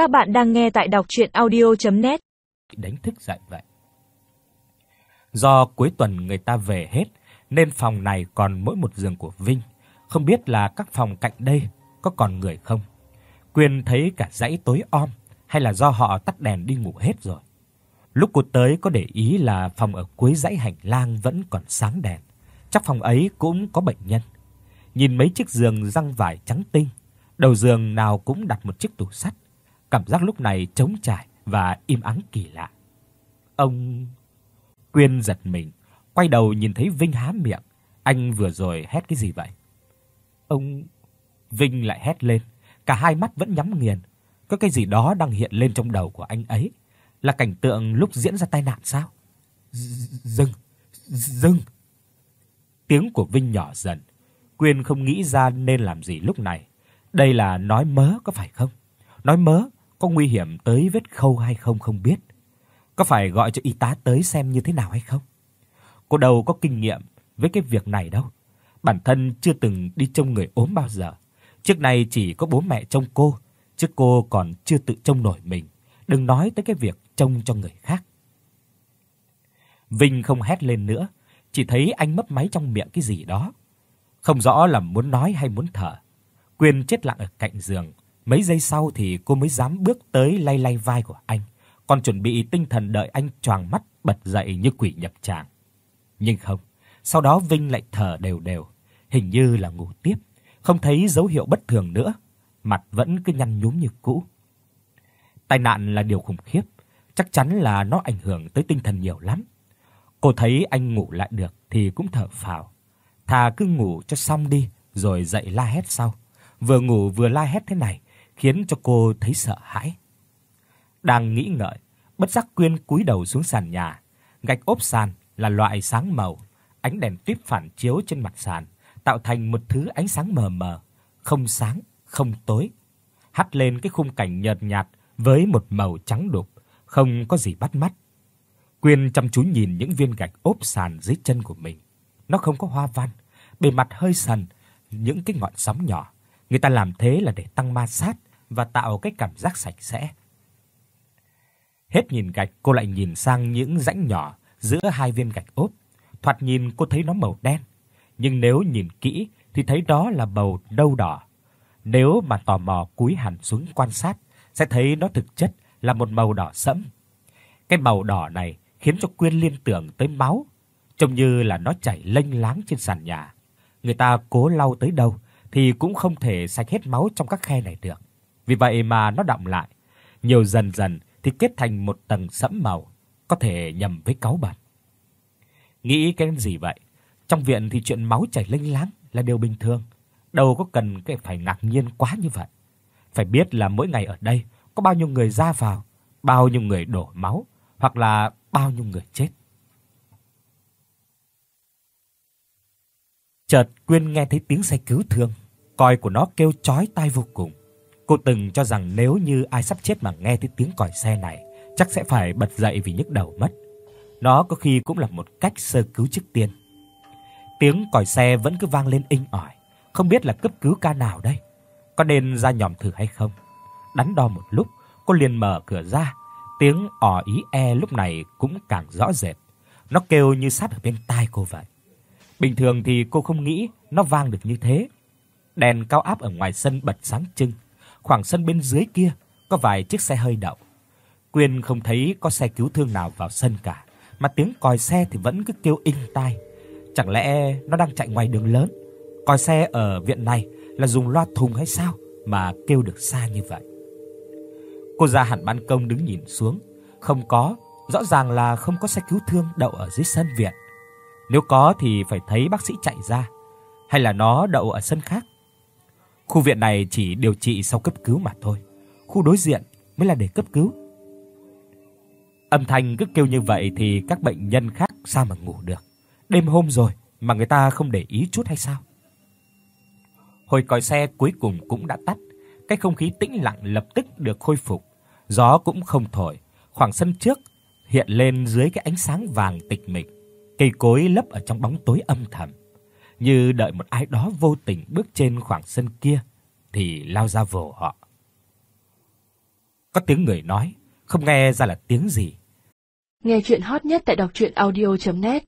Các bạn đang nghe tại đọc audio net Đánh thức dậy vậy. Do cuối tuần người ta về hết nên phòng này còn mỗi một giường của Vinh, không biết là các phòng cạnh đây có còn người không. Quyên thấy cả dãy tối om hay là do họ tắt đèn đi ngủ hết rồi. Lúc cô tới có để ý là phòng ở cuối dãy hành lang vẫn còn sáng đèn. Chắc phòng ấy cũng có bệnh nhân. Nhìn mấy chiếc giường răng vải trắng tinh, đầu giường nào cũng đặt một chiếc tủ sắt. Cảm giác lúc này trống trải và im ắng kỳ lạ. Ông Quyên giật mình, quay đầu nhìn thấy Vinh há miệng, anh vừa rồi hét cái gì vậy? Ông Vinh lại hét lên, cả hai mắt vẫn nhắm nghiền, có cái gì đó đang hiện lên trong đầu của anh ấy, là cảnh tượng lúc diễn ra tai nạn sao? Dừng, dừng. Tiếng của Vinh nhỏ dần, Quyên không nghĩ ra nên làm gì lúc này. Đây là nói mớ có phải không? Nói mớ có nguy hiểm tới vết khâu hay không không biết. Có phải gọi cho y tá tới xem như thế nào hay không? Cô đâu có kinh nghiệm với cái việc này đâu. Bản thân chưa từng đi trông người ốm bao giờ. Trước nay chỉ có bố mẹ trông cô, chứ cô còn chưa tự trông nổi mình, đừng nói tới cái việc trông cho người khác. Vinh không hét lên nữa, chỉ thấy anh mấp máy trong miệng cái gì đó. Không rõ là muốn nói hay muốn thở. Quyên chết lặng ở cạnh giường, mấy giây sau thì cô mới dám bước tới lay lay vai của anh, còn chuẩn bị tinh thần đợi anh choàng mắt bật dậy như quỷ nhập tràng. Nhưng không, sau đó Vinh lại thở đều đều, hình như là ngủ tiếp, không thấy dấu hiệu bất thường nữa, mặt vẫn cứ nhăn nhúm như cũ. Tai nạn là điều khủng khiếp, chắc chắn là nó ảnh hưởng tới tinh thần nhiều lắm. Cô thấy anh ngủ lại được thì cũng thở phào. Thà cứ ngủ cho xong đi rồi dậy la hét sau. Vừa ngủ vừa la hét thế này khiến cho cô thấy sợ hãi. Đang nghĩ ngợi, bất giác Quyên cúi đầu xuống sàn nhà. Gạch ốp sàn là loại sáng màu, ánh đèn tuyết phản chiếu trên mặt sàn, tạo thành một thứ ánh sáng mờ mờ, không sáng, không tối, hắt lên cái khung cảnh nhợt nhạt với một màu trắng đục, không có gì bắt mắt. Quyên chăm chú nhìn những viên gạch ốp sàn dưới chân của mình. Nó không có hoa văn, bề mặt hơi sần, những cái ngọn sóng nhỏ. Người ta làm thế là để tăng ma sát và tạo cái cảm giác sạch sẽ. Hết nhìn gạch, cô lại nhìn sang những rãnh nhỏ giữa hai viên gạch ốp. Thoạt nhìn cô thấy nó màu đen, nhưng nếu nhìn kỹ thì thấy đó là màu nâu đỏ. Nếu mà tò mò cúi hẳn xuống quan sát, sẽ thấy nó thực chất là một màu đỏ sẫm. Cái màu đỏ này khiến cho Quyên liên tưởng tới máu, trông như là nó chảy lênh láng trên sàn nhà. Người ta cố lau tới đâu thì cũng không thể sạch hết máu trong các khe này được. Vì vậy mà nó đọng lại, nhiều dần dần thì kết thành một tầng sẫm màu, có thể nhầm với cáu bẩn. Nghĩ cái gì vậy? Trong viện thì chuyện máu chảy lênh láng là điều bình thường, đâu có cần cái phải ngạc nhiên quá như vậy. Phải biết là mỗi ngày ở đây có bao nhiêu người ra vào, bao nhiêu người đổ máu hoặc là bao nhiêu người chết. Chợt Quyên nghe thấy tiếng xe cứu thương, còi của nó kêu chói tai vô cùng. Cô từng cho rằng nếu như ai sắp chết mà nghe thấy tiếng còi xe này, chắc sẽ phải bật dậy vì nhức đầu mất. Nó có khi cũng là một cách sơ cứu trước tiên. Tiếng còi xe vẫn cứ vang lên inh ỏi, không biết là cấp cứu ca nào đây. Có nên ra nhòm thử hay không? Đắn đo một lúc, cô liền mở cửa ra. Tiếng ò ý e lúc này cũng càng rõ rệt. Nó kêu như sát ở bên tai cô vậy. Bình thường thì cô không nghĩ nó vang được như thế. Đèn cao áp ở ngoài sân bật sáng trưng, khoảng sân bên dưới kia có vài chiếc xe hơi đậu. Quyên không thấy có xe cứu thương nào vào sân cả, mà tiếng còi xe thì vẫn cứ kêu inh tai. Chẳng lẽ nó đang chạy ngoài đường lớn? Còi xe ở viện này là dùng loa thùng hay sao mà kêu được xa như vậy? Cô ra hẳn ban công đứng nhìn xuống, không có, rõ ràng là không có xe cứu thương đậu ở dưới sân viện. Nếu có thì phải thấy bác sĩ chạy ra, hay là nó đậu ở sân khác. Khu viện này chỉ điều trị sau cấp cứu mà thôi. Khu đối diện mới là để cấp cứu. Âm thanh cứ kêu như vậy thì các bệnh nhân khác sao mà ngủ được. Đêm hôm rồi mà người ta không để ý chút hay sao? Hồi còi xe cuối cùng cũng đã tắt, cái không khí tĩnh lặng lập tức được khôi phục. Gió cũng không thổi, khoảng sân trước hiện lên dưới cái ánh sáng vàng tịch mịch, cây cối lấp ở trong bóng tối âm thầm như đợi một ai đó vô tình bước trên khoảng sân kia thì lao ra vồ họ. có tiếng người nói, không nghe ra là tiếng gì. Nghe truyện hot nhất tại doctruyenaudio.net